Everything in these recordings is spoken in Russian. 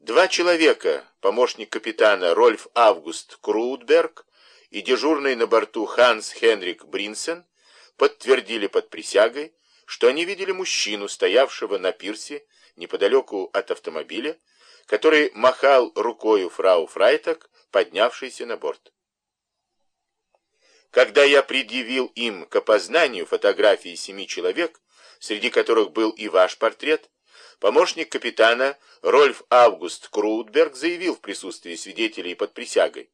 Два человека, помощник капитана Рольф Август Круутберг и дежурный на борту Ханс Хенрик Бринсен, подтвердили под присягой, что они видели мужчину, стоявшего на пирсе неподалеку от автомобиля, который махал рукою фрау Фрайтак, поднявшейся на борт. Когда я предъявил им к опознанию фотографии семи человек, среди которых был и ваш портрет, помощник капитана Рольф Август Круутберг заявил в присутствии свидетелей под присягой,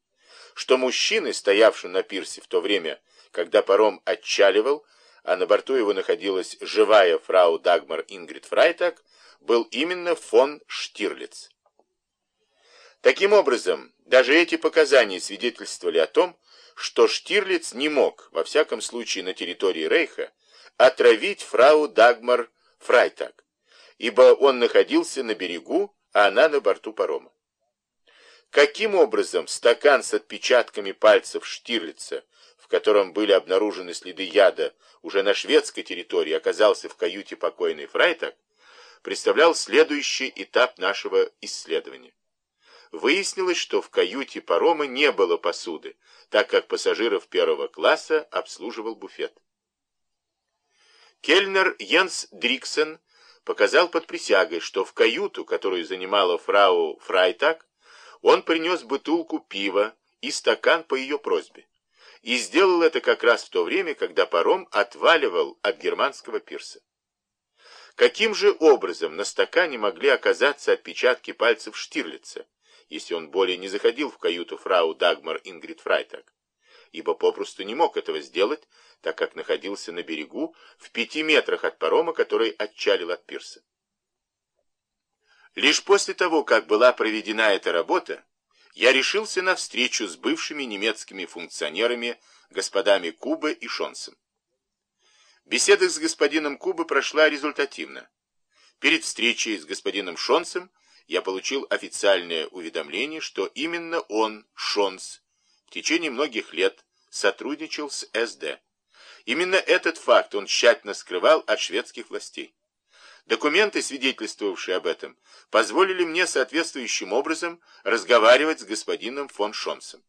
что мужчины, стоявшие на пирсе в то время, когда паром отчаливал, а на борту его находилась живая фрау Дагмар Ингрид Фрайтак, был именно фон Штирлиц. Таким образом, даже эти показания свидетельствовали о том, что Штирлиц не мог, во всяком случае на территории Рейха, отравить фрау Дагмар Фрайтак, ибо он находился на берегу, а она на борту парома. Каким образом стакан с отпечатками пальцев Штирлица, в котором были обнаружены следы яда уже на шведской территории, оказался в каюте покойной Фрайтак, представлял следующий этап нашего исследования. Выяснилось, что в каюте парома не было посуды, так как пассажиров первого класса обслуживал буфет. Кельнер Йенс Дриксен показал под присягой, что в каюту, которую занимала фрау Фрайтак, он принес бутылку пива и стакан по ее просьбе. И сделал это как раз в то время, когда паром отваливал от германского пирса. Каким же образом на стакане могли оказаться отпечатки пальцев Штирлица, если он более не заходил в каюту фрау Дагмар Ингрид Фрайтак? Ибо попросту не мог этого сделать, так как находился на берегу в пяти метрах от парома, который отчалил от пирса. Лишь после того, как была проведена эта работа, я решился на встречу с бывшими немецкими функционерами, господами Кубе и Шонсом. Беседа с господином Кубе прошла результативно. Перед встречей с господином Шонсом я получил официальное уведомление, что именно он, Шонс, в течение многих лет сотрудничал с СД. Именно этот факт он тщательно скрывал от шведских властей. Документы, свидетельствовавшие об этом, позволили мне соответствующим образом разговаривать с господином фон Шонсом.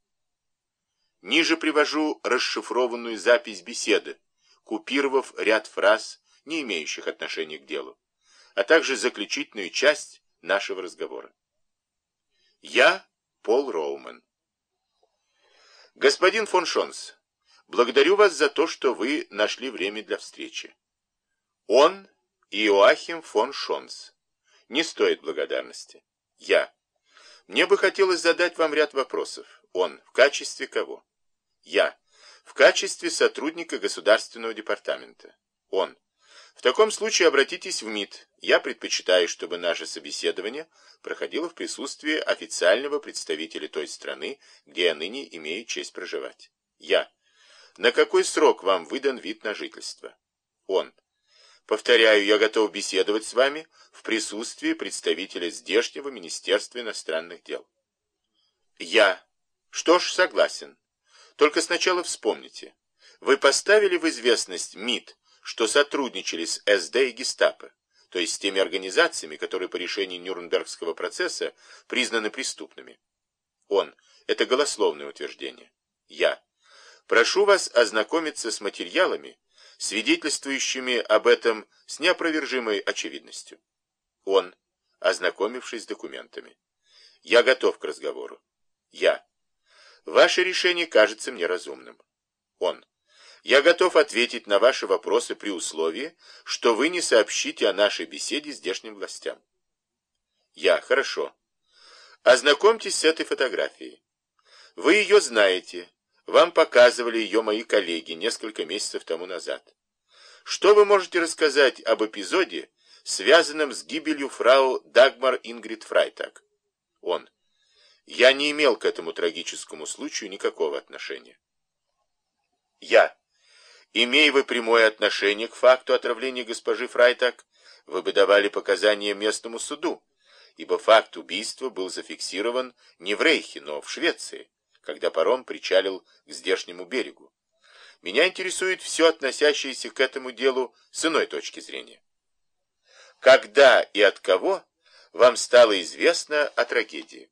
Ниже привожу расшифрованную запись беседы, купировав ряд фраз, не имеющих отношения к делу, а также заключительную часть нашего разговора. Я Пол Роуман. Господин фон Шонс, благодарю вас за то, что вы нашли время для встречи. Он Иоахим фон Шонс. Не стоит благодарности. Я. Мне бы хотелось задать вам ряд вопросов. Он. В качестве кого? Я. В качестве сотрудника Государственного департамента. Он. В таком случае обратитесь в МИД. Я предпочитаю, чтобы наше собеседование проходило в присутствии официального представителя той страны, где я ныне имею честь проживать. Я. На какой срок вам выдан вид на жительство? Он. Повторяю, я готов беседовать с вами в присутствии представителя здешнего Министерства иностранных дел. Я. Что ж, согласен. Только сначала вспомните. Вы поставили в известность МИД, что сотрудничали с СД и Гестапо, то есть с теми организациями, которые по решению Нюрнбергского процесса признаны преступными. Он. Это голословное утверждение. Я. Прошу вас ознакомиться с материалами, свидетельствующими об этом с неопровержимой очевидностью. Он, ознакомившись с документами. Я готов к разговору. Я. Ваше решение кажется мне разумным. Он. Я готов ответить на ваши вопросы при условии, что вы не сообщите о нашей беседе здешним властям. Я. Хорошо. Ознакомьтесь с этой фотографией. Вы ее знаете. Вам показывали ее мои коллеги несколько месяцев тому назад. Что вы можете рассказать об эпизоде, связанном с гибелью фрау Дагмар Ингрид Фрайтаг? Он. Я не имел к этому трагическому случаю никакого отношения. Я. Имея вы прямое отношение к факту отравления госпожи Фрайтак, вы бы давали показания местному суду, ибо факт убийства был зафиксирован не в Рейхе, но в Швеции, когда паром причалил к здешнему берегу. Меня интересует все относящееся к этому делу с иной точки зрения. Когда и от кого вам стало известно о трагедии.